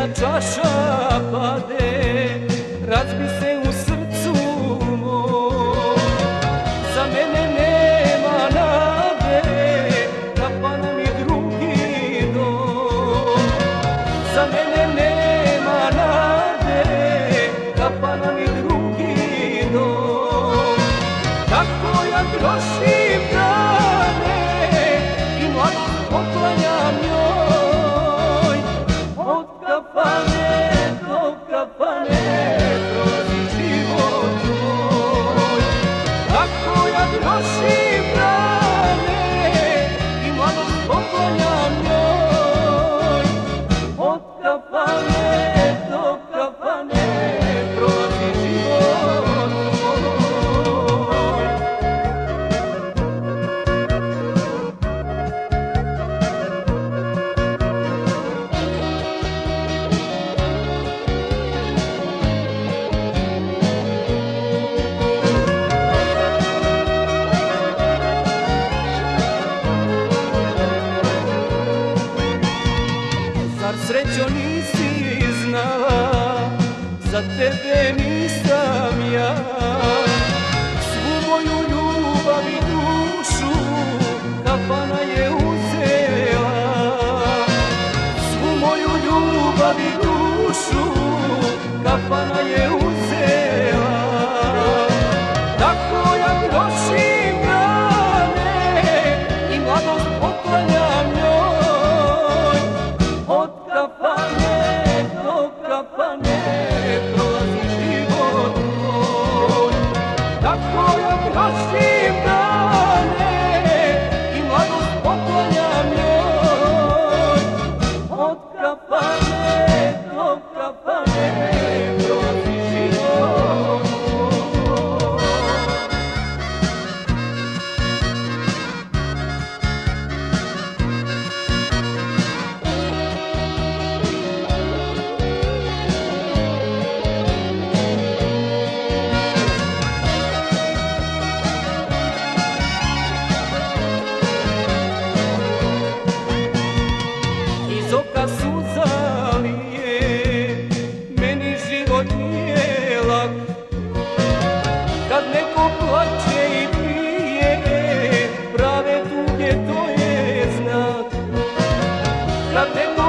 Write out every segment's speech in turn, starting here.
Natasha Bade. srećo nisi znala Za tebe nisam ja. Svu moju ljubav i dušu Kafana je uzela. Svu moju ljubav i dušu Kafana je uzela. Tako ja loša kapane, ko kapane, prolazi život moj. Tako ja prasim da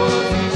oh